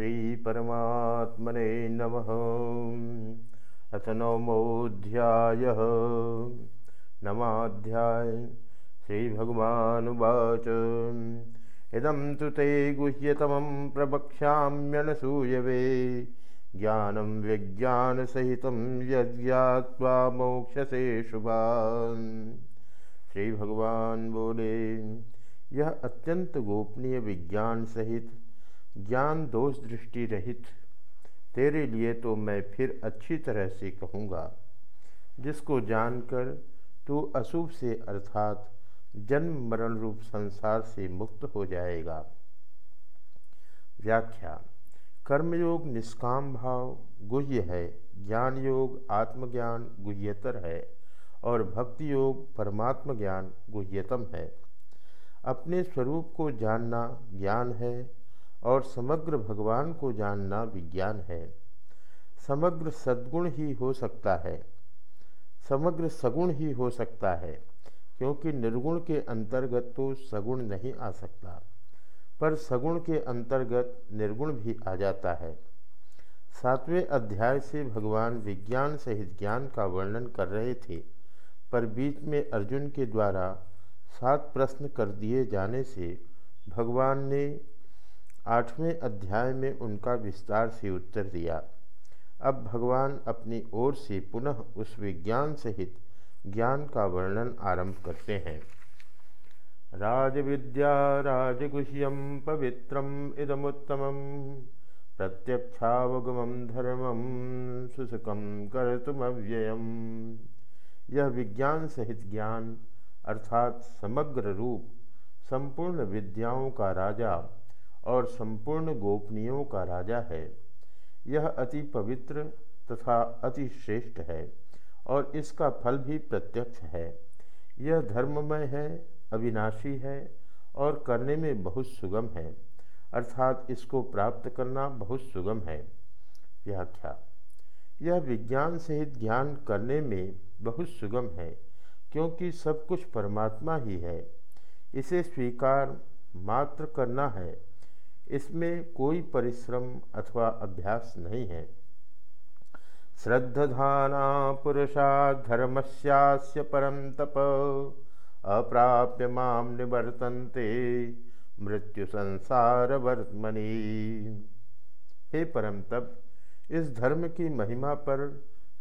श्रीपरमात्मने नमः। अथ नवमोऽध्यायः। नमाध्याय श्रीभगवानुवाच। इदं तु ते गुह्यतमं प्रवक्ष्याम्यनसूयवे। ज्ञानं विज्ञानसहितं यज्ञात्वा मोक्षसे शुभान्। श्री भगवान बोले यह अत्यंत गोपनीय विज्ञान सहित ज्ञान दोष दृष्टि रहित। तेरे लिए तो मैं फिर अच्छी तरह से कहूँगा, जिसको जानकर तू अशुभ से अर्थात जन्म मरण रूप संसार से मुक्त हो जाएगा। व्याख्या, कर्मयोग निष्काम भाव गुह्य है ज्ञान योग आत्मज्ञान गुह्यतर है, और भक्ति योग परमात्म ज्ञान गुह्यतम है। अपने स्वरूप को जानना ज्ञान है और समग्र भगवान को जानना विज्ञान है। समग्र सद्गुण ही हो सकता है। समग्र सगुण ही हो सकता है, क्योंकि निर्गुण के अंतर्गत तो सगुण नहीं आ सकता, पर सगुण के अंतर्गत निर्गुण भी आ जाता है। सातवें अध्याय से भगवान विज्ञान सहित ज्ञान का वर्णन कर रहे थे, पर बीच में अर्जुन के द्वारा सात प्रश्न कर दिए जाने से भगवान ने आठवें अध्याय में उनका विस्तार से उत्तर दिया। अब भगवान अपनी ओर से पुनः उस विज्ञान सहित ज्ञान का वर्णन आरंभ करते हैं। राजविद्या राजगुह्यम पवित्रम इदमुत्तम प्रत्यक्षावगम धर्मम सुसुकम कर्तुमव्ययम। यह विज्ञान सहित ज्ञान अर्थात समग्र रूप संपूर्ण विद्याओं का राजा और संपूर्ण गोपनीयों का राजा है। यह अति पवित्र तथा अति श्रेष्ठ है और इसका फल भी प्रत्यक्ष है। यह धर्ममय है, अविनाशी है और करने में बहुत सुगम है, अर्थात इसको प्राप्त करना बहुत सुगम है। व्याख्या। यह विज्ञान सहित ज्ञान करने में बहुत सुगम है, क्योंकि सब कुछ परमात्मा ही है। इसे स्वीकार मात्र करना है इसमें कोई परिश्रम अथवा अभ्यास नहीं है। श्रद्धाना पुरुषा धर्मस्यास्य परम तप, अप्राप्य माम निवर्तन्ते मृत्यु संसार वर्तमनी हे परम तप, इस धर्म की महिमा पर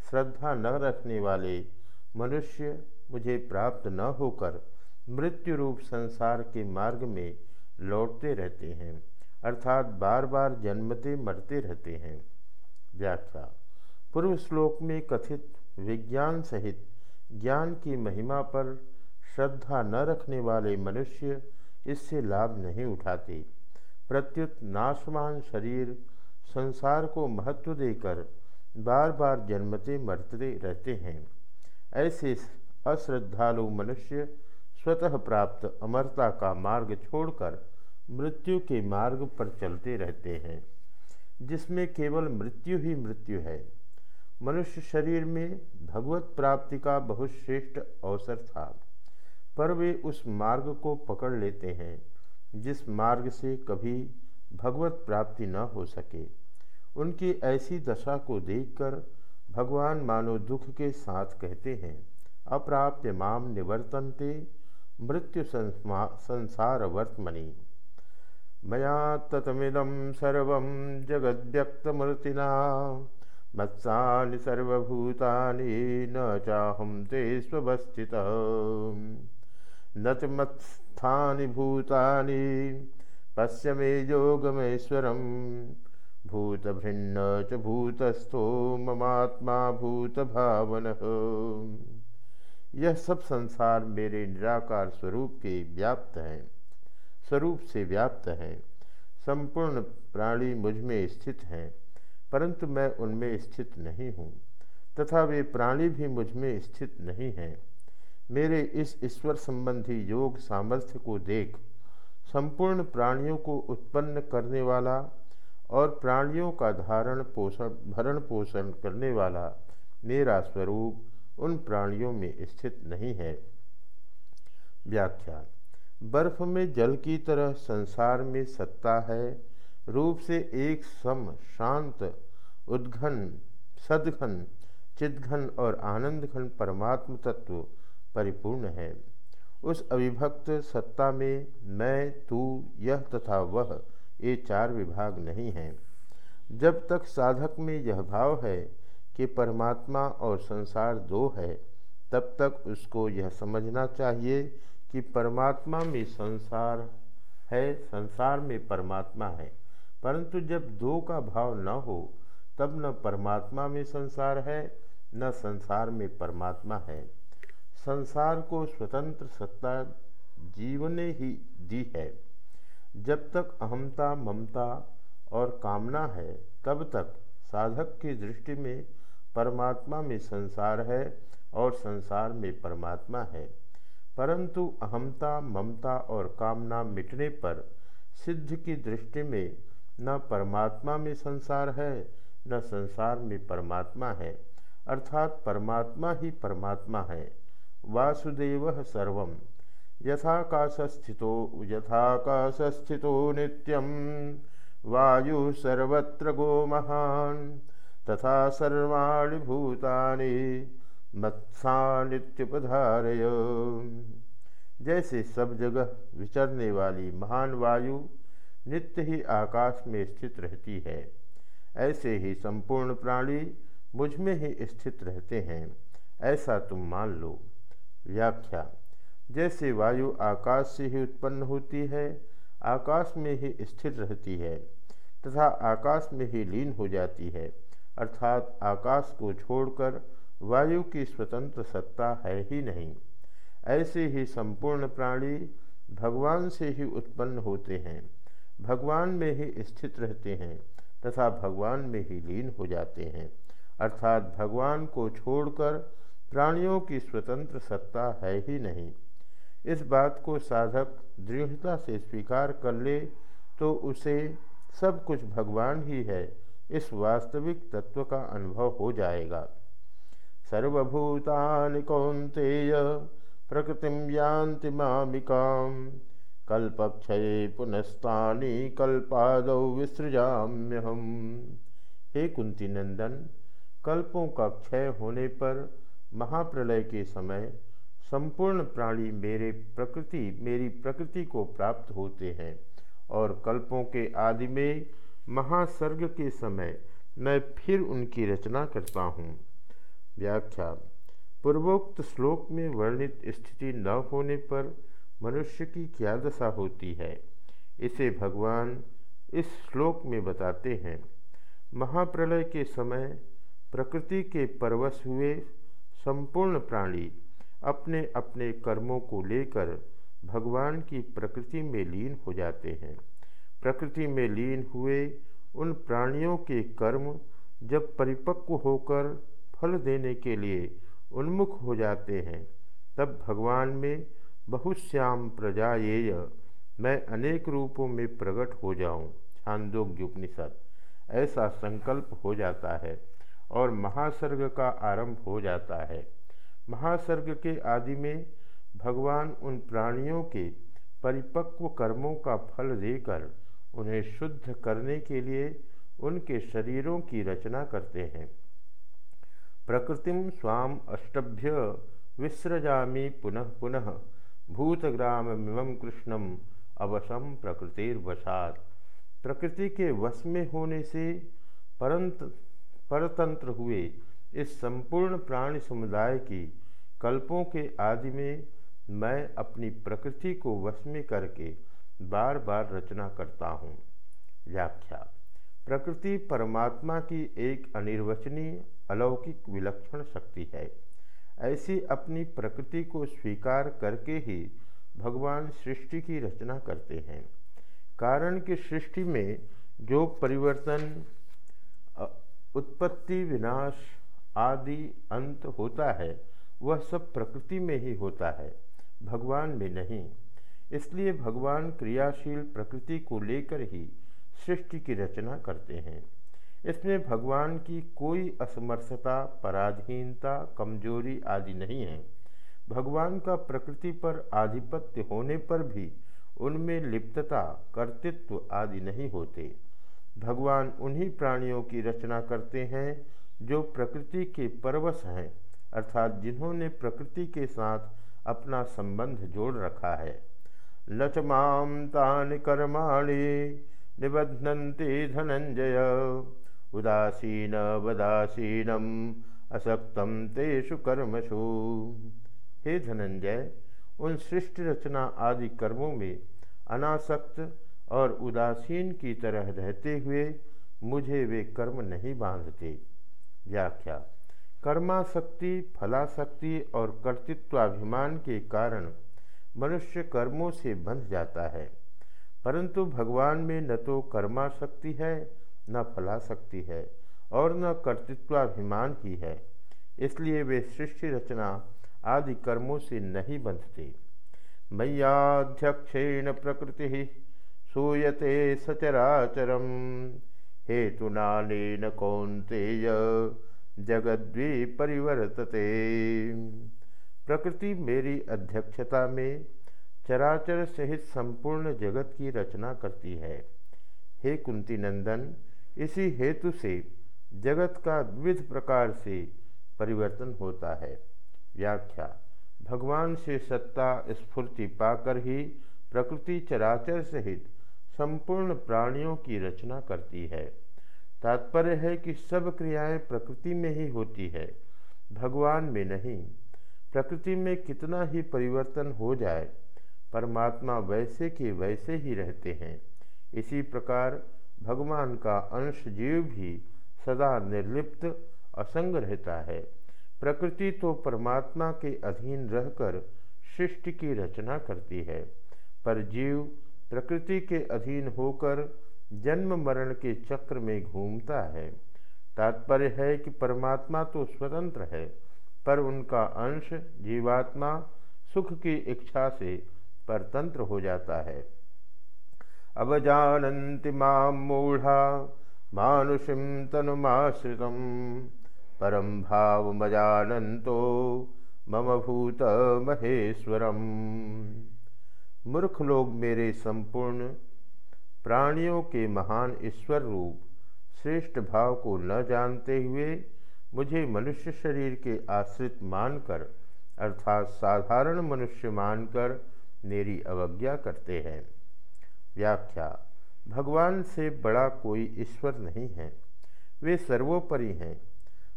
श्रद्धा न रखने वाले मनुष्य मुझे प्राप्त न होकर मृत्यु रूप संसार के मार्ग में लौटते रहते हैं। अर्थात बार बार जन्मते, मरते रहते हैं। व्याख्या, पूर्व श्लोक में कथित विज्ञान सहित ज्ञान की महिमा पर श्रद्धा न रखने वाले मनुष्य इससे लाभ नहीं उठाते। प्रत्युत नाशमान शरीर संसार को महत्व देकर बार बार जन्मते, मरते रहते हैं। ऐसे अश्रद्धालु मनुष्य स्वतः प्राप्त अमरता का मार्ग छोड़कर मृत्यु के मार्ग पर चलते रहते हैं, जिसमें केवल मृत्यु ही मृत्यु है। मनुष्य शरीर में भगवत प्राप्ति का बहुत श्रेष्ठ अवसर था, पर वे उस मार्ग को पकड़ लेते हैं, जिस मार्ग से कभी भगवत प्राप्ति न हो सके। उनकी ऐसी दशा को देखकर भगवान मानो दुख के साथ कहते हैं, अप्राप्य माम निवर्तनते, मृत्यु संसार वर्तमनी मया ततमिदं सर्वं जगद्व्यक्तमूर्तिना। मत्सानि सर्वभूतानि न चाहं ते स्वस्थितः न च मत्स्थानि भूतानि, पश्य मे योगमेश्वरं। भूतभिन्न च भूतस्थो ममात्मा भूतभावनः। यह सब संसार मेरे निराकार स्वरूप के व्याप्त हैं। स्वरूप से व्याप्त हैं। संपूर्ण प्राणी मुझमें स्थित हैं, परंतु मैं उनमें स्थित नहीं हूँ, तथा वे प्राणी भी मुझमें स्थित नहीं हैं। मेरे इस ईश्वर संबंधी योग सामर्थ्य को देख, संपूर्ण प्राणियों को उत्पन्न करने वाला और प्राणियों का धारण पोषण, भरण पोषण करने वाला मेरा स्वरूप उन प्राणियों में स्थित नहीं है। व्याख्या बर्फ़ में जल की तरह संसार में सत्ता है, रूप से एक सम शांत, उद्घन, सदघन, चिदघन और आनंद घन परमात्म तत्व परिपूर्ण है। उस अविभक्त सत्ता में मैं, तू, यह तथा वह ये चार विभाग नहीं हैं। जब तक साधक में यह भाव है कि परमात्मा और संसार दो है, तब तक उसको यह समझना चाहिए कि परमात्मा में संसार है, संसार में परमात्मा है। परंतु जब दो का भाव न हो, तब न परमात्मा में संसार है, न संसार में परमात्मा है। संसार को स्वतंत्र सत्ता जीव ने ही दी है। जब तक अहमता ममता और कामना है, तब तक साधक की दृष्टि में परमात्मा में संसार है और संसार में परमात्मा है। परंतु अहमता ममता और कामना मिटने पर सिद्ध की दृष्टि में न परमात्मा में संसार है, न संसार में परमात्मा है। अर्थात परमात्मा ही परमात्मा है। वासुदेव सर्व यथाकाशस्थितो यथाकाशस्थितो नित्यम। वायु सर्वत्र गो महान तथा सर्वाणि भूतानि। मत्सानित्युपधारय जैसे सब जगह विचरने वाली महान वायु नित्य ही आकाश में स्थित रहती है, ऐसे ही संपूर्ण प्राणी मुझमें ही स्थित रहते हैं, ऐसा तुम मान लो। व्याख्या, जैसे वायु आकाश से ही उत्पन्न होती है, आकाश में ही स्थिर रहती है, तथा आकाश में ही लीन हो जाती है, अर्थात आकाश को छोड़कर वायु की स्वतंत्र सत्ता है ही नहीं। ऐसे ही संपूर्ण प्राणी भगवान से ही उत्पन्न होते हैं, भगवान में ही स्थित रहते हैं तथा भगवान में ही लीन हो जाते हैं। अर्थात भगवान को छोड़कर प्राणियों की स्वतंत्र सत्ता है ही नहीं। इस बात को साधक दृढ़ता से स्वीकार कर ले तो उसे सब कुछ भगवान ही है, इस वास्तविक तत्व का अनुभव हो जाएगा। सर्वभूतानि कौन्तेय प्रकृतिम यान्ति मामिकाम। कल्पक्षये पुनस्तानि कल्पादौ विसृजाम्यहम। हे कुंती नंदन, कल्पों का क्षय होने पर महाप्रलय के समय संपूर्ण प्राणी मेरे प्रकृति, मेरी प्रकृति को प्राप्त होते हैं और कल्पों के आदि में महासर्ग के समय मैं फिर उनकी रचना करता हूँ। व्याख्या। पूर्वोक्त श्लोक में वर्णित स्थिति न होने पर मनुष्य की क्या दशा होती है? इसे भगवान इस श्लोक में बताते हैं। महाप्रलय के समय प्रकृति के परवश हुए संपूर्ण प्राणी अपने अपने कर्मों को लेकर भगवान की प्रकृति में लीन हो जाते हैं। प्रकृति में लीन हुए उन प्राणियों के कर्म जब परिपक्व होकर फल देने के लिए उन्मुख हो जाते हैं। तब भगवान में बहुश्याम प्रजाएय मैं अनेक रूपों में प्रकट हो जाऊँ छांदोग्य उपनिषद ऐसा संकल्प हो जाता है और महासर्ग का आरंभ हो जाता है। महासर्ग के आदि में भगवान उन प्राणियों के परिपक्व कर्मों का फल देकर उन्हें शुद्ध करने के लिए उनके शरीरों की रचना करते हैं। प्रकृतिम स्वाम अष्टभ्य विसृजामी पुनः पुनः। भूतग्राममिम कृष्णम अवशम प्रकृतिर्वशात। प्रकृति के वश में होने से परंत, परतंत्र हुए इस संपूर्ण प्राणी समुदाय की कल्पों के आदि में मैं अपनी प्रकृति को वश में करके बार बार रचना करता हूँ। व्याख्या। प्रकृति परमात्मा की एक अनिर्वचनीय अलौकिक विलक्षण शक्ति है। ऐसी अपनी प्रकृति को स्वीकार करके ही भगवान सृष्टि की रचना करते हैं। कारण कि सृष्टि में जो परिवर्तन उत्पत्ति, विनाश आदि अंत होता है, वह सब प्रकृति में ही होता है, भगवान में नहीं। इसलिए भगवान क्रियाशील प्रकृति को लेकर ही सृष्टि की रचना करते हैं। इसमें भगवान की कोई असमर्थता, पराधीनता, कमज़ोरी आदि नहीं है। भगवान का प्रकृति पर आधिपत्य होने पर भी उनमें लिप्तता, कर्तृत्व आदि नहीं होते। भगवान उन्हीं प्राणियों की रचना करते हैं जो प्रकृति के परवश हैं, अर्थात जिन्होंने प्रकृति के साथ अपना संबंध जोड़ रखा है। न च माम तानि कर्माणि निबध्नन्ति धनंजय। उदासीन वदासीनम असक्तम तेषु कर्मसु। हे धनंजय, उन सृष्टि रचना आदि कर्मों में अनासक्त और उदासीन की तरह रहते हुए मुझे वे कर्म नहीं बांधते। व्याख्या कर्माशक्ति फलाशक्ति और कर्तृत्वाभिमान के कारण मनुष्य कर्मों से बंध जाता है, परंतु भगवान में न तो कर्माशक्ति है न फलाशक्ति है और न कर्तृत्वाभिमान ही है। इसलिए वे सृष्टि रचना आदि कर्मों से नहीं बंधते। मैयाध्यक्षेण प्रकृति सूयते सचराचरम। हेतुनानेन कौंतेय जगद्वी परिवर्तते। प्रकृति मेरी अध्यक्षता में चराचर सहित संपूर्ण जगत की रचना करती है। हे कुंती नंदन इसी हेतु से जगत का विविध प्रकार से परिवर्तन होता है। व्याख्या, भगवान से सत्ता स्फूर्ति पाकर ही प्रकृति चराचर सहित संपूर्ण प्राणियों की रचना करती है। तात्पर्य है कि सब क्रियाएँ प्रकृति में ही होती है, भगवान में नहीं। प्रकृति में कितना ही परिवर्तन हो जाए, परमात्मा वैसे के वैसे ही रहते हैं। इसी प्रकार भगवान का अंश जीव भी सदा निर्लिप्त, असंग रहता है। प्रकृति तो परमात्मा के अधीन रहकर सृष्टि की रचना करती है। पर जीव प्रकृति के अधीन होकर जन्म मरण के चक्र में घूमता है। तात्पर्य है कि परमात्मा तो स्वतंत्र है, पर उनका अंश जीवात्मा सुख की इच्छा से परतंत्र हो जाता है। अब जानती माम मूढ़ा मानुषिम तनुमाश्रित। परम भाव मजानंतो मम भूत महेश्वरम। मूर्ख लोग मेरे संपूर्ण प्राणियों के महान ईश्वर रूप, श्रेष्ठ भाव को न जानते हुए मुझे मनुष्य शरीर के आश्रित मानकर, अर्थात साधारण मनुष्य मानकर मेरी अवज्ञा करते हैं। व्याख्या। भगवान से बड़ा कोई ईश्वर नहीं है। वे सर्वोपरि हैं,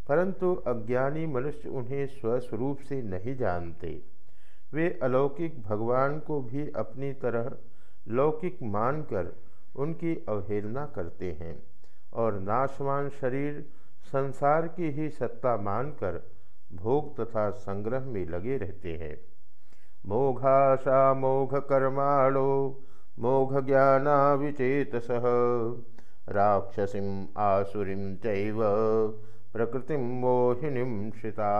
परंतु अज्ञानी मनुष्य उन्हें स्वस्वरूप से नहीं जानते। वे अलौकिक भगवान को भी अपनी तरह लौकिक मानकर उनकी अवहेलना करते हैं और नाशवान शरीर संसार की ही सत्ता मानकर भोग तथा संग्रह में लगे रहते हैं। मोघाशा मोघ कर्माणो मोघ ज्ञाना सह राक्षसीम आसुरीम चैव प्रकृति मोहिनी श्रिता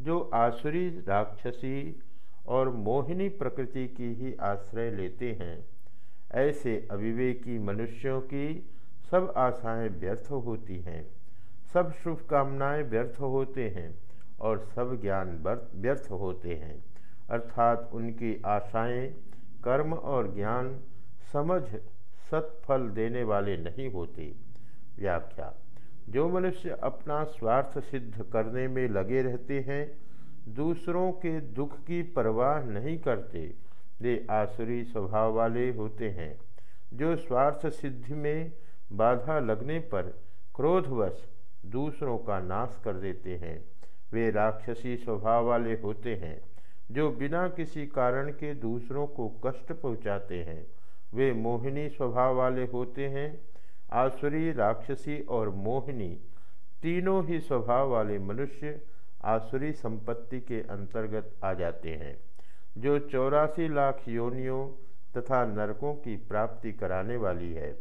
जो आसुरी, राक्षसी और मोहिनी प्रकृति की ही आश्रय लेते हैं, ऐसे अविवेकी मनुष्यों की सब आशाएँ व्यर्थ होती हैं, सब शुभकामनाएँ व्यर्थ होते हैं और सब ज्ञान व्यर्थ होते हैं। अर्थात उनकी आशाएँ, कर्म और ज्ञान समझ सत्फल देने वाले नहीं होते। व्याख्या, जो मनुष्य अपना स्वार्थ सिद्ध करने में लगे रहते हैं, दूसरों के दुख की परवाह नहीं करते। वे आसुरी स्वभाव वाले होते हैं, जो स्वार्थ सिद्धि में बाधा लगने पर क्रोधवश दूसरों का नाश कर देते हैं। वे राक्षसी स्वभाव वाले होते हैं जो बिना किसी कारण के दूसरों को कष्ट पहुँचाते हैं, वे मोहिनी स्वभाव वाले होते हैं। आसुरी, राक्षसी और मोहिनी तीनों ही स्वभाव वाले मनुष्य आसुरी संपत्ति के अंतर्गत आ जाते हैं, जो चौरासी लाख योनियों तथा नरकों की प्राप्ति कराने वाली है।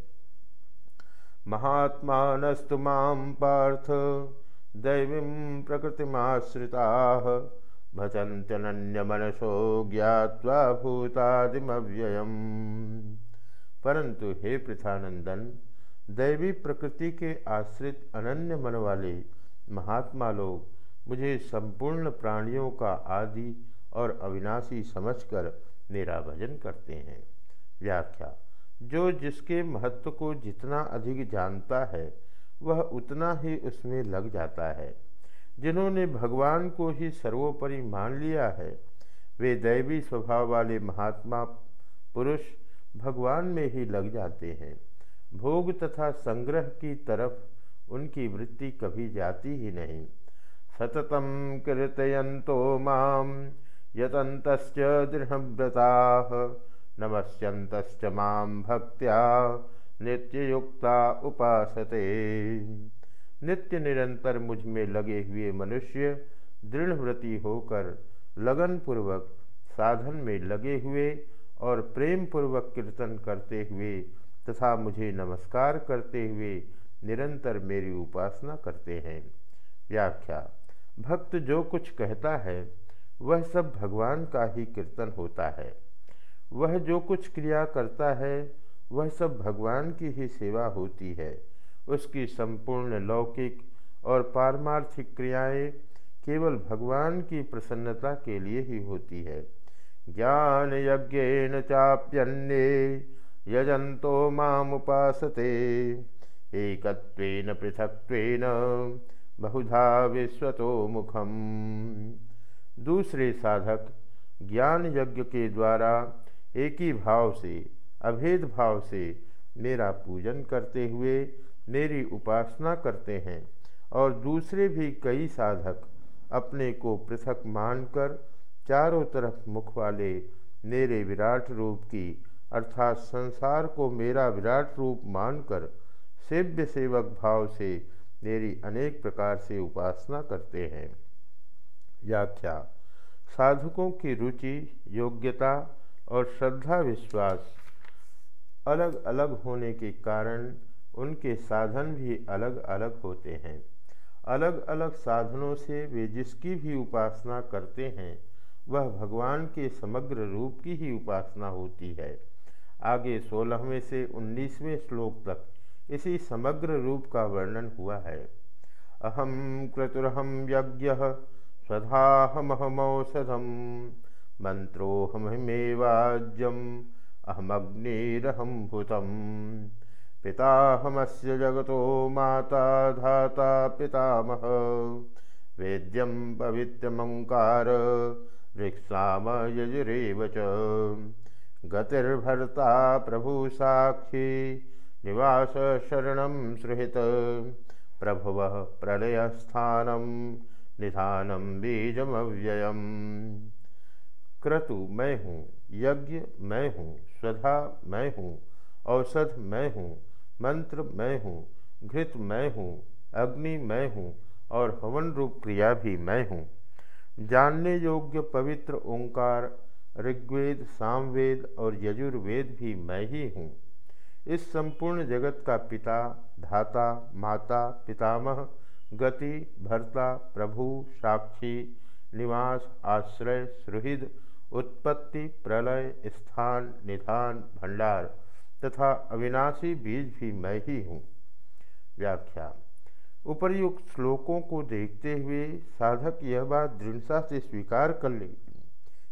महात्मानस्तु माम पार्थ, दैवी प्रकृतिमाश्रिता भजन्त्यनन्य मनसो ज्ञावा भूतादिमव्ययम। परंतु हे पृथानंदन, दैवी प्रकृति के आश्रित अनन्य मन वाले महात्मा लोग मुझे संपूर्ण प्राणियों का आदि और अविनाशी समझकर मेरा भजन करते हैं। व्याख्या, जो जिसके महत्व को जितना अधिक जानता है, वह उतना ही उसमें लग जाता है। जिन्होंने भगवान को ही सर्वोपरि मान लिया है, वे दैवी स्वभाव वाले महात्मा पुरुष भगवान में ही लग जाते हैं। भोग तथा संग्रह की तरफ़ उनकी वृत्ति कभी जाती ही नहीं। सततम कीर्तयंतो माम यतंत दृढ़व्रता नमस्यंत माम भक्त्या, नित्ययुक्ता उपासते। नित्य निरंतर मुझमें लगे हुए मनुष्य दृढ़व्रती होकर लगन पूर्वक साधन में लगे हुए और प्रेम पूर्वक कीर्तन करते हुए तथा मुझे नमस्कार करते हुए निरंतर मेरी उपासना करते हैं। व्याख्या, भक्त जो कुछ कहता है, वह सब भगवान का ही कीर्तन होता है। वह जो कुछ क्रिया करता है, वह सब भगवान की ही सेवा होती है। उसकी संपूर्ण लौकिक और पारमार्थिक क्रियाएँ केवल भगवान की प्रसन्नता के लिए ही होती है। ज्ञान यज्ञेन चाप्यन्ये यजंतो मामुपासते एकत्वेन पृथक्त्वेन बहुधा विश्वतो मुखम। दूसरे साधक ज्ञान यज्ञ के द्वारा एक ही भाव से, अभेद भाव से मेरा पूजन करते हुए मेरी उपासना करते हैं और दूसरे भी कई साधक अपने को पृथक मानकर चारों तरफ़ मुख वाले मेरे विराट रूप की, अर्थात संसार को मेरा विराट रूप मानकर सेव्य सेवक भाव से मेरी अनेक प्रकार से उपासना करते हैं। व्याख्या, साधकों की रुचि, योग्यता और श्रद्धा विश्वास अलग अलग होने के कारण उनके साधन भी अलग अलग होते हैं। अलग अलग साधनों से वे जिसकी भी उपासना करते हैं, वह भगवान के समग्र रूप की ही उपासना होती है। आगे सोलहवें से उन्नीसवें श्लोक तक इसी समग्र रूप का वर्णन हुआ है। अहम क्रतुरहम यज्ञ स्वधाहमहमौषधम मंत्रोहमेवाज्यम अहमग्निरहम भूतम। पिताहमस्य जगतो माता धाता पितामह। वेद्यम पवित्रमंकार ऋक्साम यजुरेव च। गतिर्भर्ता प्रभु साक्षी, निवास शरण सुहृत। प्रभुव प्रलयस्थानम निधानम बीजमव्ययम। क्रतु मैं हूँ, यज्ञ मैं हूँ स्वधा मैं हूँ। औषध मैं हूँ, मंत्र मैं हूँ, घृत मैं हूँ, अग्नि मैं हूँ और हवन रूप क्रिया भी मैं हूँ। जानने योग्य पवित्र ओंकार, ऋग्वेद, सामवेद और यजुर्वेद भी मैं ही हूँ। इस संपूर्ण जगत का पिता, धाता, माता, पितामह, गति, भर्ता, प्रभु, साक्षी, निवास, आश्रय, सुहृद, उत्पत्ति, प्रलय, स्थान, निधान, भंडार तथा अविनाशी बीज भी मैं ही हूँ। व्याख्या। उपर्युक्त श्लोकों को देखते हुए साधक यह बात दृढ़ता से स्वीकार कर ले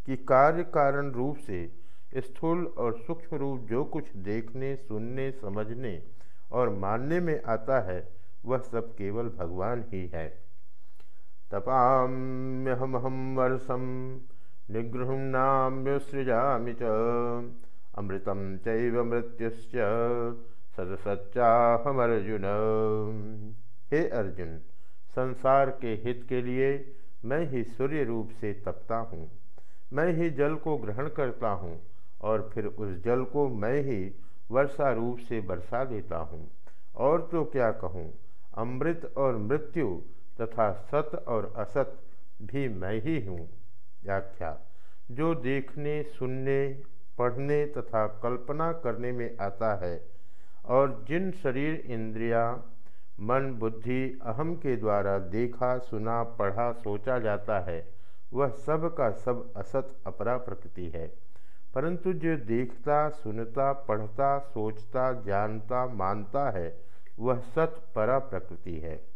कि कार्य कारण रूप से स्थूल और सूक्ष्म रूप जो कुछ देखने, सुनने, समझने और मानने में आता है, वह सब केवल भगवान ही है। तपाम्यहमहम वर्षम निगृहणाम्युसृजामि च। अमृतम चैव मृत्युश्च। सदसच्चाहमर्जुन हे अर्जुन, संसार के हित के लिए मैं ही सूर्य रूप से तपता हूँ। मैं ही जल को ग्रहण करता हूँ और फिर उस जल को मैं ही वर्षा रूप से बरसा देता हूँ। और तो क्या कहूँ, अमृत और मृत्यु तथा सत और असत भी मैं ही हूँ। व्याख्या, जो देखने, सुनने पढ़ने तथा कल्पना करने में आता है। और जिन शरीर इंद्रिया, मन, बुद्धि, अहम के द्वारा देखा, सुना, पढ़ा, सोचा जाता है, वह सब का सब असत अपरा प्रकृति है। परंतु जो देखता, सुनता, पढ़ता, सोचता, जानता, मानता है, वह सत परा प्रकृति है।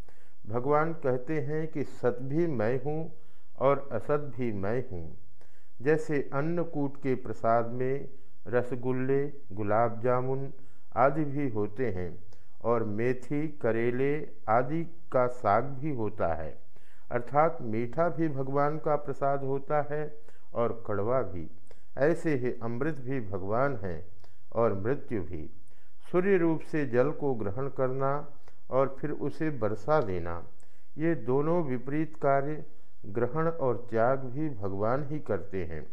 भगवान कहते हैं कि सत भी मैं हूँ और असत भी मैं हूँ। जैसे अन्नकूट के प्रसाद में रसगुल्ले, गुलाब जामुन आदि भी होते हैं और मेथी, करेले आदि का साग भी होता है। अर्थात मीठा भी भगवान का प्रसाद होता है और कड़वा भी। ऐसे ही अमृत भी भगवान है और मृत्यु भी। सूर्य रूप से जल को ग्रहण करना और फिर उसे बरसा देना, ये दोनों विपरीत कार्य ग्रहण और त्याग भी भगवान ही करते हैं।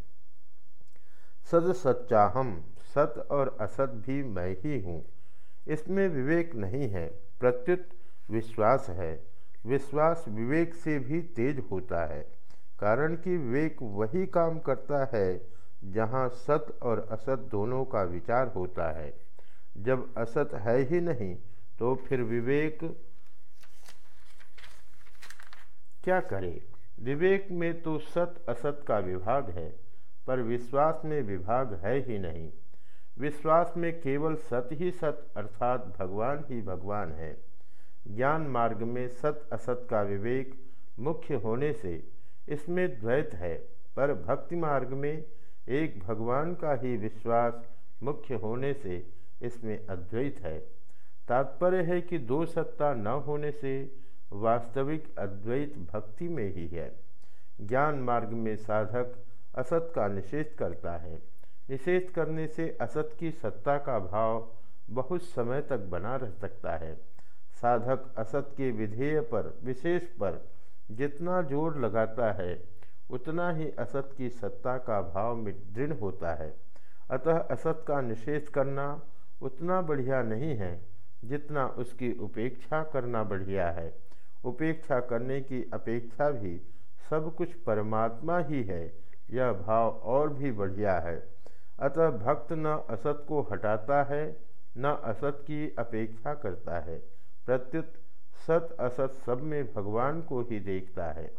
सद सच्चाहम, सत और असत भी मैं ही हूँ। इसमें विवेक नहीं है, प्रत्युत विश्वास है। विश्वास विवेक से भी तेज होता है, कारण कि विवेक वही काम करता है, जहाँ सत और असत दोनों का विचार होता है। जब असत है ही नहीं तो फिर विवेक क्या करे? विवेक में तो सत असत का विभाग है, पर विश्वास में विभाग है ही नहीं। विश्वास में केवल सत ही सत, अर्थात भगवान ही भगवान है। ज्ञान मार्ग में सत असत का विवेक मुख्य होने से इसमें द्वैत है, पर भक्ति मार्ग में एक भगवान का ही विश्वास मुख्य होने से इसमें अद्वैत है। तात्पर्य है कि दो सत्ता न होने से वास्तविक अद्वैत भक्ति में ही है। ज्ञान मार्ग में साधक असत का निषेध करता है। निषेध करने से असत की सत्ता का भाव बहुत समय तक बना रह सकता है। साधक असत के विधेय पर, विशेष पर जितना ज़ोर लगाता है, उतना ही असत की सत्ता का भाव दृढ़ होता है। अतः असत का निषेध करना उतना बढ़िया नहीं है जितना उसकी उपेक्षा करना बढ़िया है। उपेक्षा करने की अपेक्षा भी सब कुछ परमात्मा ही है। यह भाव और भी बढ़िया है। अतः भक्त न असत को हटाता है, न असत की अपेक्षा करता है। प्रत्युत सत असत सब में भगवान को ही देखता है।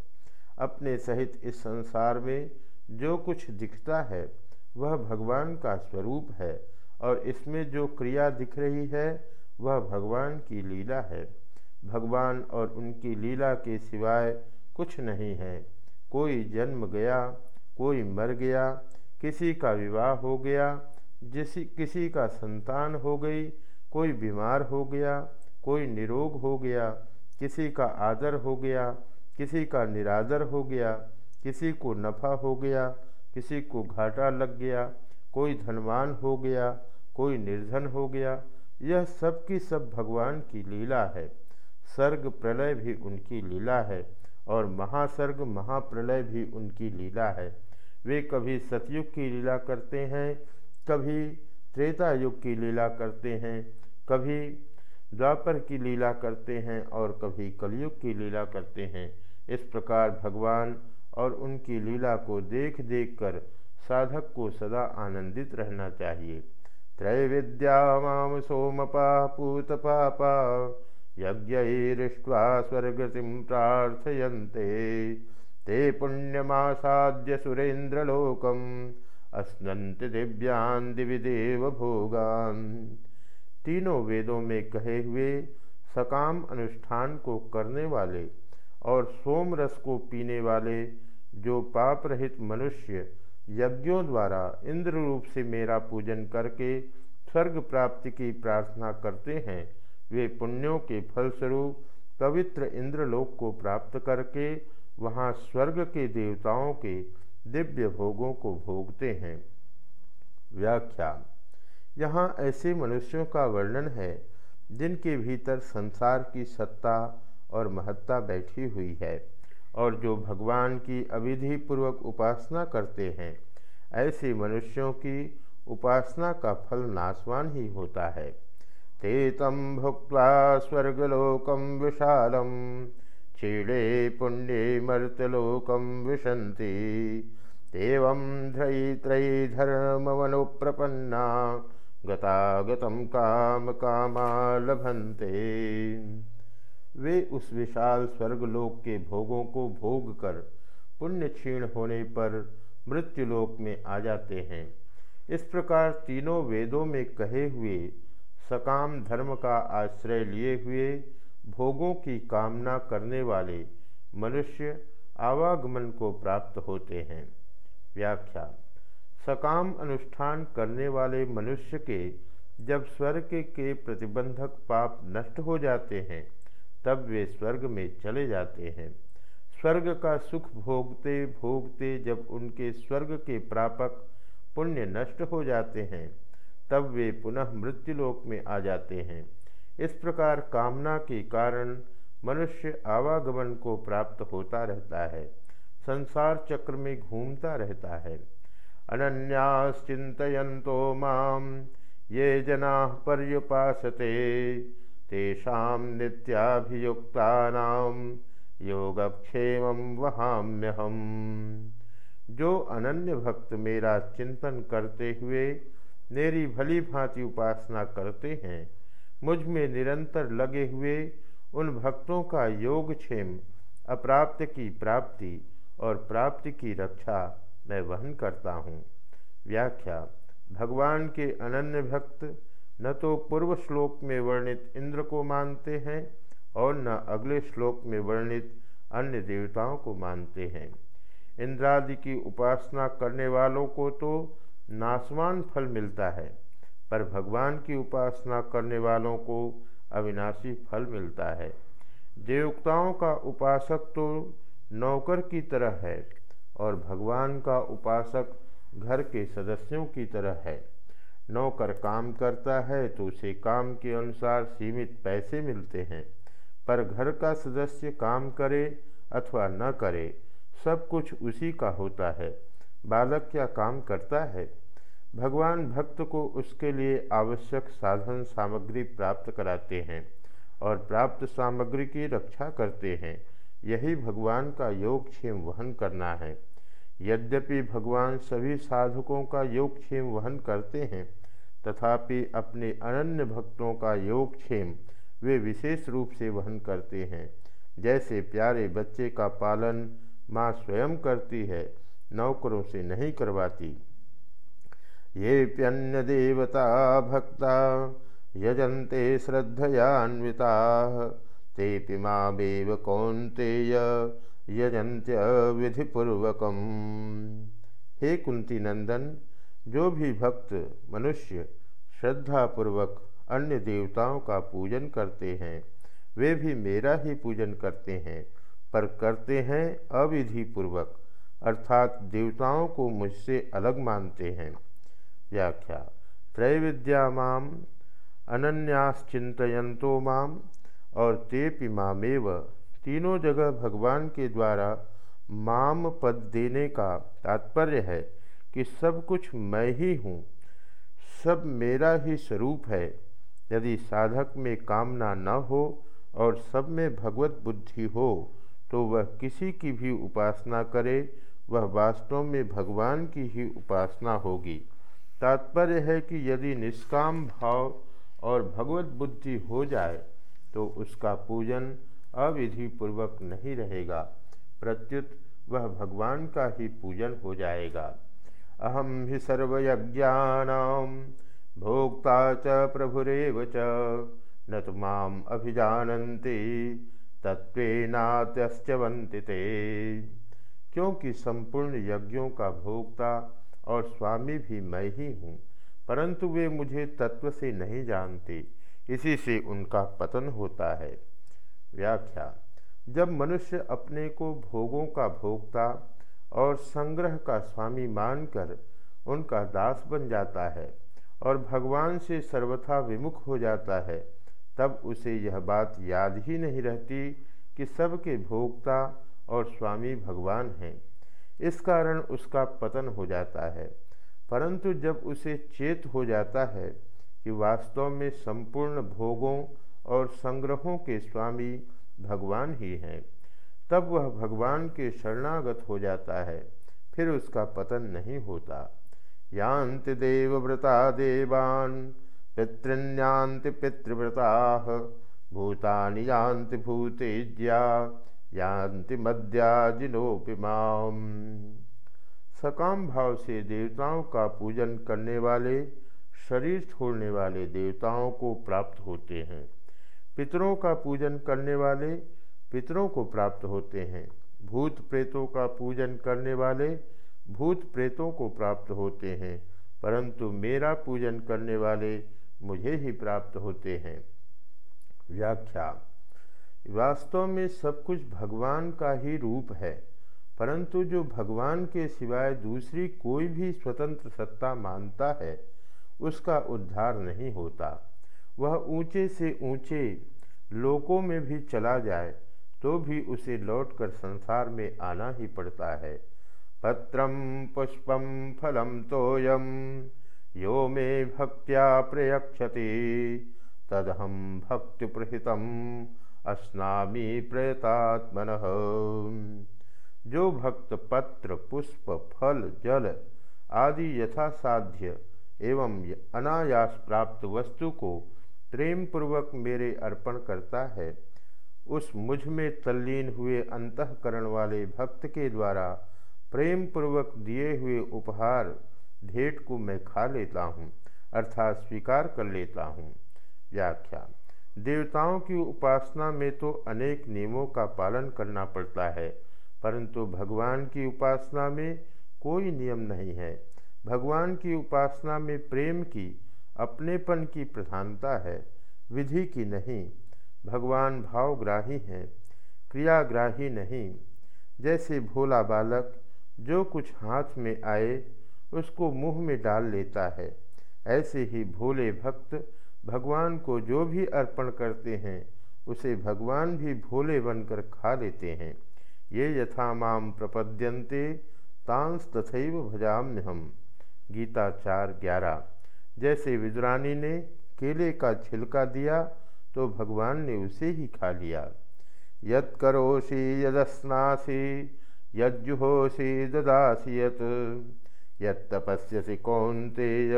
अपने सहित इस संसार में जो कुछ दिखता है, वह भगवान का स्वरूप है और इसमें जो क्रिया दिख रही है, वह भगवान की लीला है। भगवान और उनकी लीला के सिवाय कुछ नहीं है। कोई जन्म गया, कोई मर गया, किसी का विवाह हो गया, जिस, किसी का संतान हो गई, कोई बीमार हो गया, कोई निरोग हो गया, किसी का आदर हो गया, किसी का निरादर हो गया, किसी को नफ़ा हो गया, किसी को घाटा लग गया, कोई धनवान हो गया, कोई निर्धन हो गया, यह सब की सब भगवान की लीला है। सर्ग प्रलय भी उनकी लीला है और महासर्ग महाप्रलय भी उनकी लीला है। वे कभी सतयुग की लीला करते हैं, कभी त्रेता युग की लीला करते हैं, कभी द्वापर की लीला करते हैं और कभी कलयुग की लीला करते हैं। इस प्रकार भगवान और उनकी लीला को देख देख कर साधक को सदा आनंदित रहना चाहिए। त्रय विद्या माम सोमपा पूत पापा यज्ञा स्वर्गतिम प्रार्थयन्ते। ते पुण्यमासाद्य सुरेन्द्रलोकम, अस्नन्ति दिव्यान दिविदेव भोगान तीनों वेदों में कहे हुए सकाम अनुष्ठान को करने वाले और सोम रस को पीने वाले जो पाप रहित मनुष्य यज्ञों द्वारा इंद्र रूप से मेरा पूजन करके स्वर्ग प्राप्ति की प्रार्थना करते हैं वे पुण्यों के फलस्वरूप पवित्र इंद्रलोक को प्राप्त करके वहाँ स्वर्ग के देवताओं के दिव्य भोगों को भोगते हैं। व्याख्या। यहाँ ऐसे मनुष्यों का वर्णन है, जिनके भीतर संसार की सत्ता और महत्ता बैठी हुई है और जो भगवान की अविधि पूर्वक उपासना करते हैं, ऐसे मनुष्यों की उपासना का फल नाशवान ही होता है। ते तम भुक्त स्वर्गलोकम विशालम क्षीणे पुण्य मर्तलोकम विशंति एवं धर्मवनुप्रपन्ना गतागतम काम कामा वे उस विशाल स्वर्गलोक के भोगों को भोग कर पुण्य क्षीण होने पर मृत्युलोक में आ जाते हैं। इस प्रकार तीनों वेदों में कहे हुए सकाम धर्म का आश्रय लिए हुए भोगों की कामना करने वाले मनुष्य आवागमन को प्राप्त होते हैं। व्याख्या, सकाम अनुष्ठान करने वाले मनुष्य के जब स्वर्ग के प्रतिबंधक पाप नष्ट हो जाते हैं, तब वे स्वर्ग में चले जाते हैं। स्वर्ग का सुख भोगते भोगते जब उनके स्वर्ग के प्रापक पुण्य नष्ट हो जाते हैं तब वे पुनः मृत्युलोक में आ जाते हैं। इस प्रकार कामना के कारण मनुष्य आवागमन को प्राप्त होता रहता है। संसार चक्र में घूमता रहता है। अनन्याश्चिंतो माम ये जना पर्युपासते, तेषा नित्याभियुक्ता योगक्षेम वहाम्यहम। जो अनन्य भक्त मेरा चिंतन करते हुए मेरी भली भांति उपासना करते हैं। मुझमें निरंतर लगे हुए उन भक्तों का योगक्षेम अप्राप्त की प्राप्ति और प्राप्ति की रक्षा मैं वहन करता हूँ। व्याख्या, भगवान के अनन्य भक्त न तो पूर्व श्लोक में वर्णित इंद्र को मानते हैं और न अगले श्लोक में वर्णित अन्य देवताओं को मानते हैं। इंद्रादि की उपासना करने वालों को तो नासवान फल मिलता है, पर भगवान की उपासना करने वालों को अविनाशी फल मिलता है। देवताओं का उपासक तो नौकर की तरह है और भगवान का उपासक घर के सदस्यों की तरह है। नौकर काम करता है तो उसे काम के अनुसार सीमित पैसे मिलते हैं, पर घर का सदस्य काम करे अथवा न करे, सब कुछ उसी का होता है। बालक क्या काम करता है? भगवान भक्त को उसके लिए आवश्यक साधन सामग्री प्राप्त कराते हैं और प्राप्त सामग्री की रक्षा करते हैं। यही भगवान का योगक्षेम वहन करना है। यद्यपि भगवान सभी साधकों का योगक्षेम वहन करते हैं, तथापि अपने अनन्य भक्तों का योगक्षेम वे विशेष रूप से वहन करते हैं। जैसे प्यारे बच्चे का पालन माँ स्वयं करती है नौकरों से नहीं करवाती। ये प्यन्य देवता भक्ता, यजन्ते श्रद्धयान्विता ते मामेव कौन्तेय यजंत्य विधिपूर्वकम हे कुंती नंदन जो भी भक्त मनुष्य श्रद्धापूर्वक अन्य देवताओं का पूजन करते हैं, वे भी मेरा ही पूजन करते हैं, पर करते हैं अविधि पूर्वक अर्थात देवताओं को मुझसे अलग मानते हैं। व्याख्या, त्रैविद्या माम अनन्याश्चिंतो माम और तेपि मामेव, तीनों जगह भगवान के द्वारा माम पद देने का तात्पर्य है कि सब कुछ मैं ही हूँ, सब मेरा ही स्वरूप है। यदि साधक में कामना न हो और सब में भगवत बुद्धि हो तो वह किसी की भी उपासना करे वह वास्तव में भगवान की ही उपासना होगी। तात्पर्य है कि यदि निष्काम भाव और भगवत बुद्धि हो जाए तो उसका पूजन अविधि पूर्वक नहीं रहेगा। प्रत्युत वह भगवान का ही पूजन हो जाएगा। अहम ही सर्वयज्ञानाम भोक्ता च प्रभुरव च, न तो माम अभिजानन्ति तत्वेनात्यस्त्यवन्ति ते। क्योंकि संपूर्ण यज्ञों का भोक्ता और स्वामी भी मैं ही हूँ, परंतु वे मुझे तत्व से नहीं जानते, इसी से उनका पतन होता है। व्याख्या, जब मनुष्य अपने को भोगों का भोक्ता और संग्रह का स्वामी मानकर उनका दास बन जाता है और भगवान से सर्वथा विमुख हो जाता है, तब उसे यह बात याद ही नहीं रहती कि सबके भोक्ता और स्वामी भगवान हैं। इस कारण उसका पतन हो जाता है। परंतु जब उसे चेत हो जाता है कि वास्तव में संपूर्ण भोगों और संग्रहों के स्वामी भगवान ही हैं, तब वह भगवान के शरणागत हो जाता है, फिर उसका पतन नहीं होता। यान्ति देवव्रता देवान्, पितृन्यान्ति पितृव्रता, भूतानि यान्ति भूतेज्या यान्ति मद्याजिनोपि सकाम भाव से देवताओं का पूजन करने वाले, शरीर छोड़ने वाले देवताओं को प्राप्त होते हैं। पितरों का पूजन करने वाले, पितरों को प्राप्त होते हैं। भूत प्रेतों का पूजन करने वाले, भूत प्रेतों को प्राप्त होते हैं। परंतु मेरा पूजन करने वाले मुझे ही प्राप्त होते हैं। व्याख्या। वास्तव में सब कुछ भगवान का ही रूप है, परंतु जो भगवान के सिवाय दूसरी कोई भी स्वतंत्र सत्ता मानता है, उसका उद्धार नहीं होता। वह ऊँचे से ऊँचे लोकों में भी चला जाए तो भी उसे लौटकर संसार में आना ही पड़ता है। पत्रम पुष्पम फलम तोयम यो मे भक्त्या प्रयक्षति तदहम भक्ति प्रहितम अस्नामी प्रयतात्मन जो भक्त पत्र, पुष्प, फल, जल आदि यथासाध्य एवं अनायास प्राप्त वस्तु को प्रेम पूर्वक मेरे अर्पण करता है, उस मुझमें तल्लीन हुए अंतकरण वाले भक्त के द्वारा प्रेम पूर्वक दिए हुए उपहार भेंट को मैं खा लेता हूँ, अर्थात स्वीकार कर लेता हूँ। व्याख्या देवताओं की उपासना में तो अनेक नियमों का पालन करना पड़ता है, परंतु भगवान की उपासना में कोई नियम नहीं है। भगवान की उपासना में प्रेम की, अपनेपन की प्रधानता है, विधि की नहीं। भगवान भावग्राही हैं, क्रियाग्राही नहीं। जैसे भोला बालक जो कुछ हाथ में आए, उसको मुँह में डाल लेता है, ऐसे ही भोले भक्त भगवान को जो भी अर्पण करते हैं, उसे भगवान भी भोले बनकर खा लेते हैं। ये यथा माम प्रपद्यन्ते, तांस तथैव भजाम्य हम गीता चार ग्यारह। जैसे विदुरानी ने केले का छिलका दिया तो भगवान ने उसे ही खा लिया। यद करोसी यदस्नासी यज्जुहोसी ददासी यत। यपस्यसि कौंतेय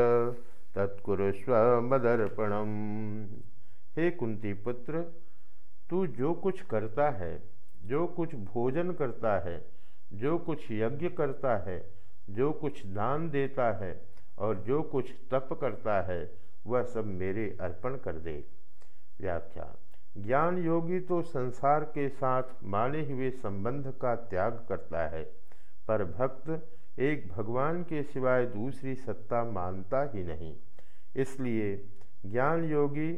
तत्कुरुस्व मदर्पणम हे कुंती पुत्र, तू जो कुछ करता है, जो कुछ भोजन करता है, जो कुछ यज्ञ करता है, जो कुछ दान देता है और जो कुछ तप करता है, वह सब मेरे अर्पण कर दे। व्याख्या। ज्ञान योगी तो संसार के साथ माने हुए संबंध का त्याग करता है, पर भक्त एक भगवान के सिवाय दूसरी सत्ता मानता ही नहीं। इसलिए ज्ञान योगी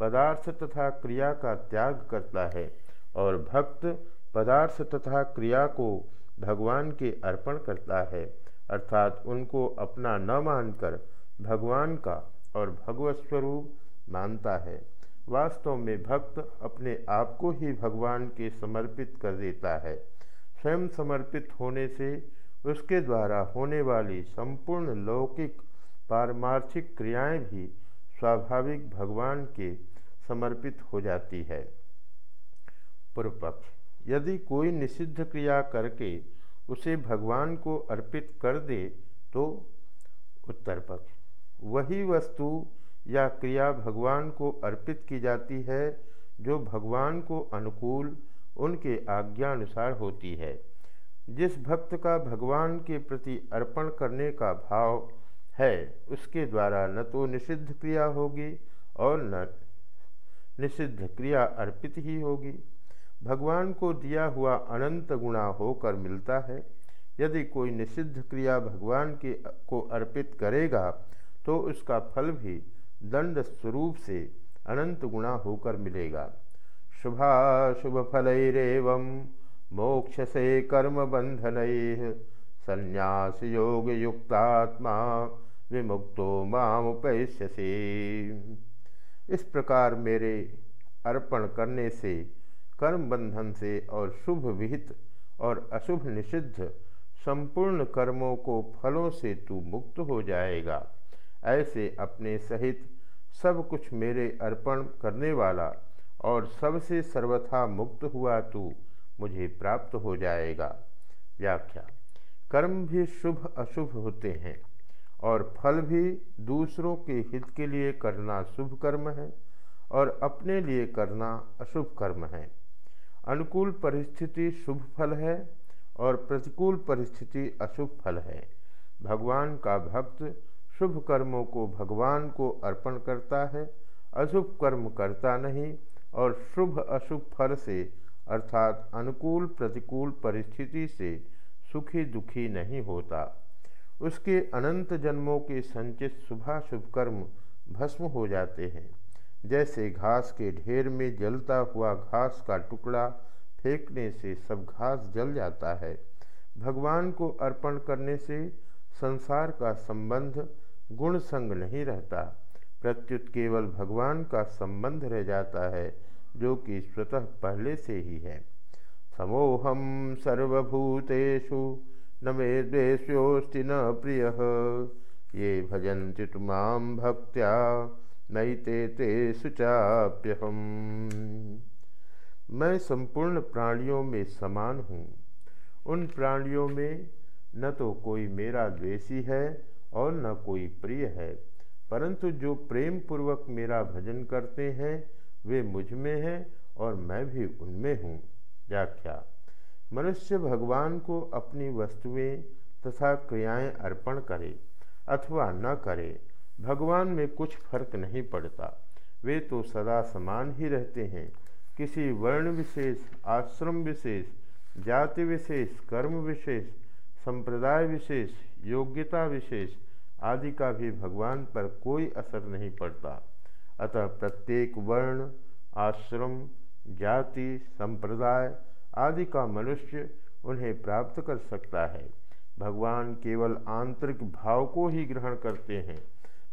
पदार्थ तथा क्रिया का त्याग करता है और भक्त पदार्थ तथा क्रिया को भगवान के अर्पण करता है, अर्थात उनको अपना न मानकर भगवान का और भगवत स्वरूप मानता है। वास्तव में भक्त अपने आप को ही भगवान के समर्पित कर देता है। स्वयं समर्पित होने से उसके द्वारा होने वाली संपूर्ण लौकिक पारमार्थिक क्रियाएँ भी स्वाभाविक भगवान के समर्पित हो जाती है। पूर्व पक्ष यदि कोई निषिद्ध क्रिया करके उसे भगवान को अर्पित कर दे तो उत्तर पक्ष वही वस्तु या क्रिया भगवान को अर्पित की जाती है, जो भगवान को अनुकूल उनके आज्ञानुसार होती है। जिस भक्त का भगवान के प्रति अर्पण करने का भाव है, उसके द्वारा न तो निषिद्ध क्रिया होगी और न निषिद्ध क्रिया अर्पित ही होगी। भगवान को दिया हुआ अनंत गुणा होकर मिलता है। यदि कोई निषिद्ध क्रिया भगवान के को अर्पित करेगा तो उसका फल भी दंड स्वरूप से अनंत गुणा होकर मिलेगा। शुभाशुभ फलैरव मोक्ष से कर्म बंधन संन्यास योग युक्तात्मा विमुक्तो मामुपैश्यसे इस प्रकार मेरे अर्पण करने से कर्म बंधन से और शुभ विहित और अशुभ निषिद्ध संपूर्ण कर्मों को फलों से तू मुक्त हो जाएगा। ऐसे अपने सहित सब कुछ मेरे अर्पण करने वाला और सबसे सर्वथा मुक्त हुआ तू। मुझे प्राप्त हो जाएगा। व्याख्या। कर्म भी शुभ, अशुभ होते हैं और फल भी दूसरों के हित के लिए करना शुभ कर्म है और अपने लिए करना अशुभ कर्म है। अनुकूल परिस्थिति शुभ फल है और प्रतिकूल परिस्थिति अशुभ फल है। भगवान का भक्त शुभ कर्मों को भगवान को अर्पण करता है, अशुभ कर्म करता नहीं और शुभ, अशुभ फल से अर्थात अनुकूल प्रतिकूल परिस्थिति से सुखी दुखी नहीं होता। उसके अनंत जन्मों के संचित शुभा शुभ कर्म भस्म हो जाते हैं। जैसे घास के ढेर में जलता हुआ घास का टुकड़ा फेंकने से सब घास जल जाता है। भगवान को अर्पण करने से संसार का संबंध गुण संग नहीं रहता। प्रत्युत केवल भगवान का संबंध रह जाता है। जो कि स्वतः पहले से ही है। समोहम सर्वभूतेषु न मे द्वेष्योस्ति न प्रिय। ये भजन्ति तुमाम भक्त्या नैते ते सुचाप्यहम मैं संपूर्ण प्राणियों में समान हूँ। उन प्राणियों में न तो कोई मेरा द्वेषी है और न कोई प्रिय है, परंतु जो प्रेम पूर्वक मेरा भजन करते हैं वे मुझमें हैं और मैं भी उनमें हूँ। व्याख्या। मनुष्य भगवान को अपनी वस्तुएँ तथा क्रियाएँ अर्पण करे अथवा न करे, भगवान में कुछ फ़र्क नहीं पड़ता। वे तो सदा समान ही रहते हैं। किसी वर्ण विशेष, आश्रम विशेष, जाति विशेष, कर्म विशेष, संप्रदाय विशेष, योग्यता विशेष आदि का भी भगवान पर कोई असर नहीं पड़ता। अतः प्रत्येक वर्ण, आश्रम, जाति, संप्रदाय आदि का मनुष्य उन्हें प्राप्त कर सकता है। भगवान केवल आंतरिक भाव को ही ग्रहण करते हैं।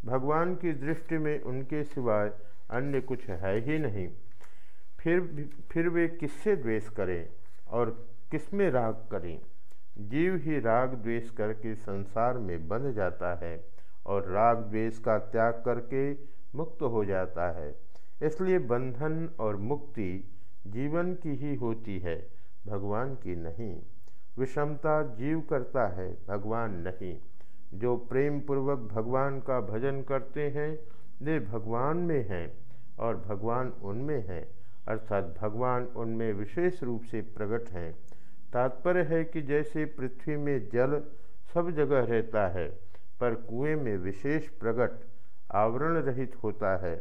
भगवान की दृष्टि में उनके सिवाय अन्य कुछ है ही नहीं। फिर फिर वे किससे द्वेष करें और किसमें राग करें? जीव ही राग द्वेष करके संसार में बंध जाता है और राग द्वेष का त्याग करके मुक्त हो जाता है। इसलिए बंधन और मुक्ति जीवन की ही होती है, भगवान की नहीं। विषमता जीव करता है, भगवान नहीं। जो प्रेम पूर्वक भगवान का भजन करते हैं, वे भगवान में हैं और भगवान उनमें हैं, अर्थात भगवान उनमें विशेष रूप से प्रकट हैं। तात्पर्य है कि जैसे पृथ्वी में जल सब जगह रहता है, पर कुएँ में विशेष प्रकट आवरण रहित होता है।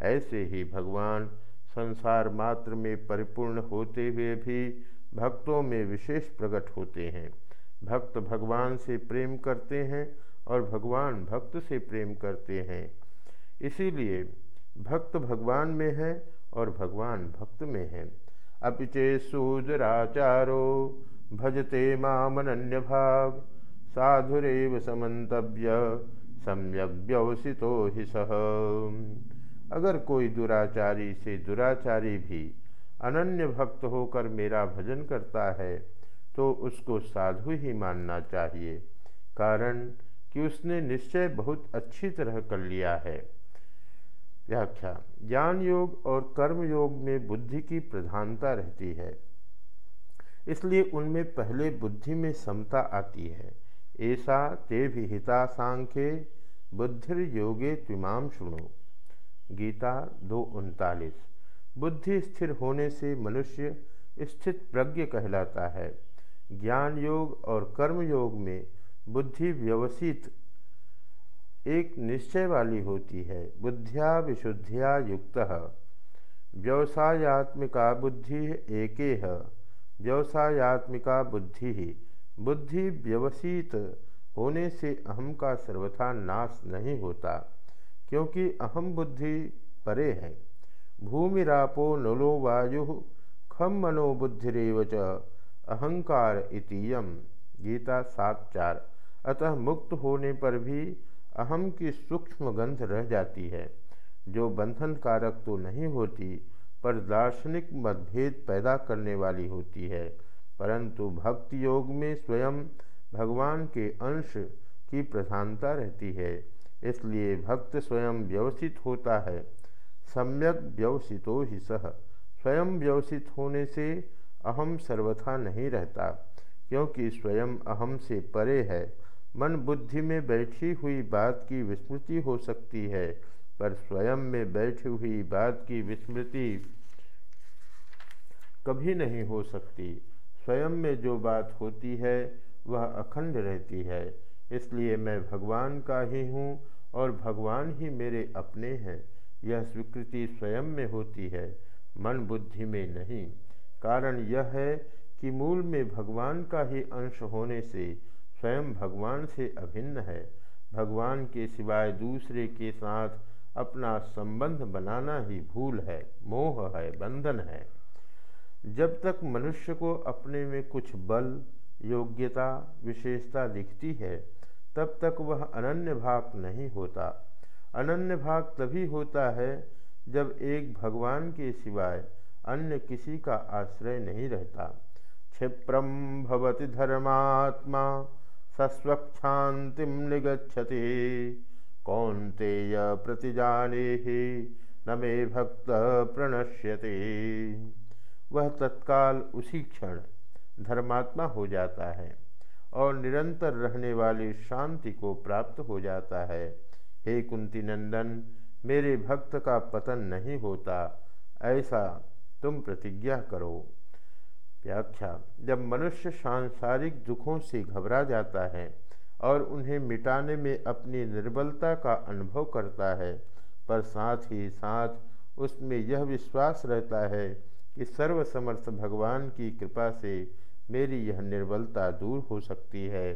ऐसे ही भगवान संसार मात्र में परिपूर्ण होते हुए भी भक्तों में विशेष प्रकट होते हैं। भक्त भगवान से प्रेम करते हैं और भगवान भक्त से प्रेम करते हैं। इसीलिए भक्त भगवान में है और भगवान भक्त में है। अपिचे सूदराचारो भजते मामन्य भाग साधुरेव समन्तव्य सम्यक व्यवसितो ही सह अगर कोई दुराचारी से दुराचारी भी अनन्य भक्त होकर मेरा भजन करता है तो उसको साधु ही मानना चाहिए। कारण कि उसने निश्चय बहुत अच्छी तरह कर लिया है। व्याख्या ज्ञान योग और कर्म योग में बुद्धि की प्रधानता रहती है। इसलिए उनमें पहले बुद्धि में समता आती है। ऐसा ते भी हिता सांख्ये बुद्धिर योगे त्विमाम सुनो गीता दो उनतालीस। बुद्धि स्थिर होने से मनुष्य स्थित प्रज्ञ कहलाता है। ज्ञान योग और कर्म योग में बुद्धि व्यवसित एक निश्चय वाली होती है। बुद्धिया विशुद्धिया युक्त। व्यवसायत्मिका बुद्धि एक व्यवसायत्मिका बुद्धि। बुद्धि व्यवसित होने से अहम का सर्वथा नाश नहीं होता, क्योंकि अहम बुद्धि परे है। भूमिरापो नलो वायु खम मनोबुद्धिरव च अहंकार इतीयम। गीता सात चार। अतः मुक्त होने पर भी अहम की सूक्ष्म गंध रह जाती है। जो बंधन कारक तो नहीं होती, पर दार्शनिक मतभेद पैदा करने वाली होती है। परंतु भक्ति योग में स्वयं भगवान के अंश की प्रधानता रहती है, इसलिए भक्त स्वयं व्यवसित होता है। सम्यक व्यवसितो ही सह स्वयं व्यवसित होने से अहम सर्वथा नहीं रहता, क्योंकि स्वयं अहम से परे है। मन बुद्धि में बैठी हुई बात की विस्मृति हो सकती है, पर स्वयं में बैठी हुई बात की विस्मृति कभी नहीं हो सकती। स्वयं में जो बात होती है वह अखंड रहती है, इसलिए मैं भगवान का ही हूँ और भगवान ही मेरे अपने हैं। यह स्वीकृति स्वयं में होती है, मन बुद्धि में नहीं। कारण यह है कि मूल में भगवान का ही अंश होने से स्वयं भगवान से अभिन्न है। भगवान के सिवाय दूसरे के साथ अपना संबंध बनाना ही भूल है, मोह है, बंधन है। जब तक मनुष्य को अपने में कुछ बल योग्यता, विशेषता दिखती है, तब तक वह अनन्य भाग नहीं होता। अनन्य भाग तभी होता है जब एक भगवान के सिवाय अन्य किसी का आश्रय नहीं रहता। क्षिप्रम भवति धर्मात्मा सस्वक्षांतिम निगछति कौंतेय प्रतिजाने ही न मे भक्त प्रणश्यते। वह तत्काल उसी क्षण धर्मात्मा हो जाता है और निरंतर रहने वाली शांति को प्राप्त हो जाता है। हे कुंती नंदन, मेरे भक्त का पतन नहीं होता, ऐसा तुम प्रतिज्ञा करो। व्याख्या, जब मनुष्य सांसारिक दुखों से घबरा जाता है और उन्हें मिटाने में अपनी निर्बलता का अनुभव करता है, पर साथ ही साथ उसमें यह विश्वास रहता है कि सर्वसमर्थ भगवान की कृपा से मेरी यह निर्बलता दूर हो सकती है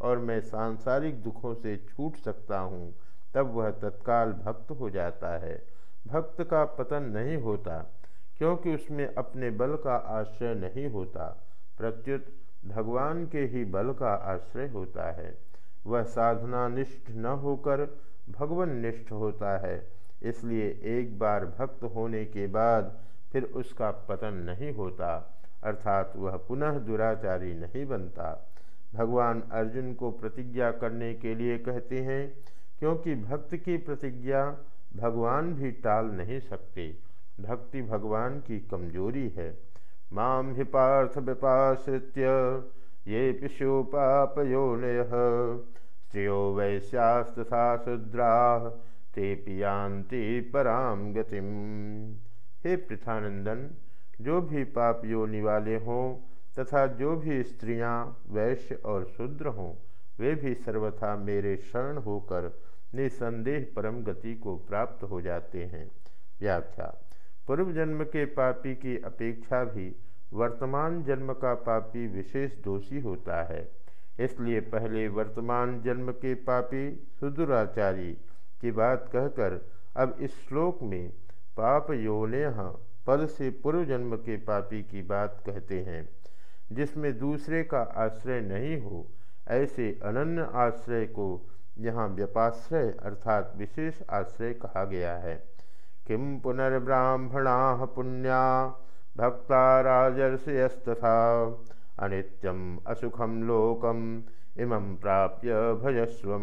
और मैं सांसारिक दुखों से छूट सकता हूँ। तब वह तत्काल भक्त हो जाता है। भक्त का पतन नहीं होता, क्योंकि उसमें अपने बल का आश्रय नहीं होता। प्रत्युत, भगवान के ही बल का आश्रय होता है। वह साधना निष्ठ न होकर भगवान निष्ठ होता है। इसलिए एक बार भक्त होने के बाद फिर उसका पतन नहीं होता। अर्थात वह पुनः दुराचारी नहीं बनता। भगवान अर्जुन को प्रतिज्ञा करने के लिए कहते हैं, क्योंकि भक्त की प्रतिज्ञा भगवान भी टाल नहीं सकते। भक्ति भगवान की कमज़ोरी है। माम ही पार्थ विपाश्रित्य ये पिशु पापयोनय स्त्रियो वैश्यास्तथा शुद्रा, ते पियांति पराम गतिम। हे पृथानंदन जो भी पाप योनि वाले हों तथा जो भी स्त्रियाँ वैश्य और शूद्र हों, वे भी सर्वथा मेरे शरण होकर निसंदेह परम गति को प्राप्त हो जाते हैं। व्याख्या। पूर्व जन्म के पापी की अपेक्षा भी वर्तमान जन्म का पापी विशेष दोषी होता है। इसलिए पहले वर्तमान जन्म के पापी सुदुराचारी की बात कहकर अब इस श्लोक में पाप योने पद से पूर्व जन्म के पापी की बात कहते हैं, जिसमें दूसरे का आश्रय नहीं हो, ऐसे अनन्य आश्रय को यहाँ व्यपाश्रय अर्थात विशेष आश्रय कहा गया है। किम पुनर्ब्राह्मणा पुण्या, भक्ता राजर्षयस्तथा, अनित्यम असुखम लोकम, इमं प्राप्य भजस्व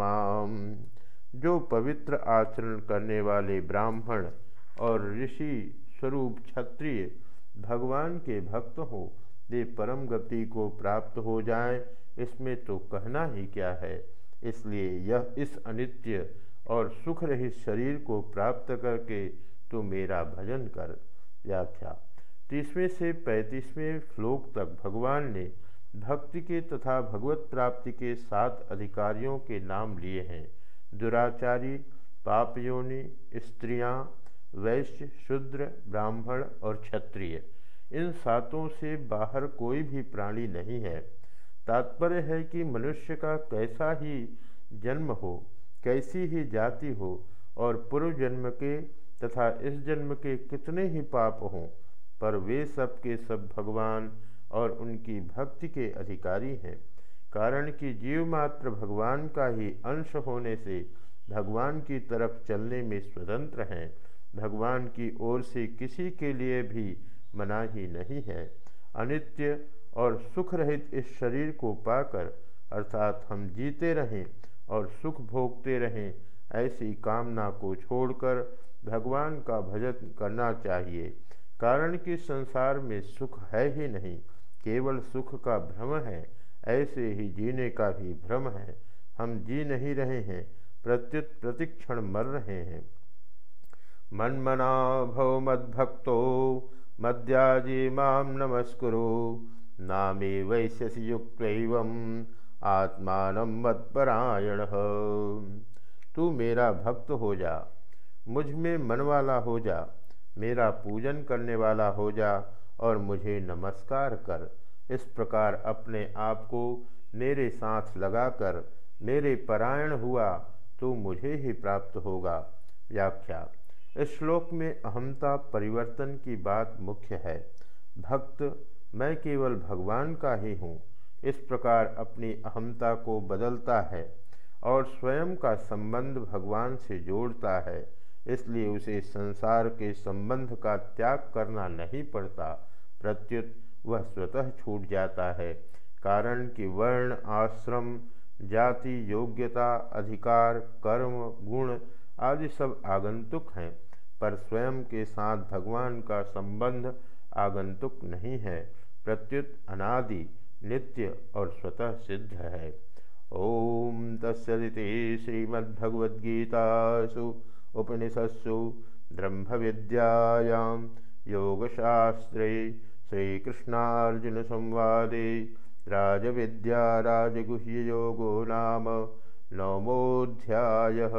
जो पवित्र आचरण करने वाले ब्राह्मण और ऋषि स्वरूप क्षत्रिय भगवान के भक्त हो, वे परम गति को प्राप्त हो जाएँ। इसमें तो कहना ही क्या है? इसलिए यह इस अनित्य और सुख रहित शरीर को प्राप्त करके तो मेरा भजन कर। व्याख्या। तीसवें से पैंतीसवें श्लोक तक भगवान ने भक्ति के तथा भगवत प्राप्ति के सात अधिकारियों के नाम लिए हैं। दुराचारी, पापयोनि, स्त्रियाँ वैश्य, शूद्र, ब्राह्मण और क्षत्रिय। इन सातों से बाहर कोई भी प्राणी नहीं है। तात्पर्य है कि मनुष्य का कैसा ही जन्म हो, कैसी ही जाति हो और पूर्व जन्म के तथा इस जन्म के कितने ही पाप हों, पर वे सब के सब भगवान और उनकी भक्ति के अधिकारी हैं। कारण कि जीव मात्र भगवान का ही अंश होने से भगवान की तरफ़ चलने में स्वतंत्र हैं भगवान की ओर से किसी के लिए भी मना ही नहीं है। अनित्य और सुख रहित इस शरीर को पाकर, अर्थात हम जीते रहें और सुख भोगते रहें, ऐसी कामना को छोड़कर भगवान का भजन करना चाहिए। कारण कि संसार में सुख है ही नहीं, केवल सुख का भ्रम है, ऐसे ही जीने का भी भ्रम है। हम जी नहीं रहे हैं, प्रत्युत प्रतिक्षण मर रहे हैं। मन्मना भव मद्भक्तो मद्याजी माम नमस्कुरु। नामे वैश्यसि युक्त आत्मान मत्परायण। तू मेरा भक्त हो जा, मुझमें मन वाला हो जा, मेरा पूजन करने वाला हो जा, और मुझे नमस्कार कर। इस प्रकार अपने आप को मेरे साथ लगाकर मेरे परायण हुआ तो मुझे ही प्राप्त होगा। व्याख्या। इस श्लोक में अहमता परिवर्तन की बात मुख्य है। भक्त, मैं केवल भगवान का ही हूँ। इस प्रकार अपनी अहमता को बदलता है और स्वयं का संबंध भगवान से जोड़ता है। इसलिए उसे संसार के संबंध का त्याग करना नहीं पड़ता। प्रत्युत वह स्वतः छूट जाता है। कारण कि वर्ण, आश्रम, जाति, योग्यता, अधिकार, कर्म, गुण आदि सब आगंतुक हैं। पर स्वयं के साथ भगवान का संबंध आगंतुक नहीं है। प्रत्युत अनादि नित्य और स्वतः सिद्ध है। ओम तस्सदिति श्रीमद्भगवद्गीतासु उपनिषत्सु ब्रह्म विद्यायां योगशास्त्रे श्रीकृष्णार्जुन संवादे राजविद्या राजगुह्ययोगो नाम नवमोऽध्यायः।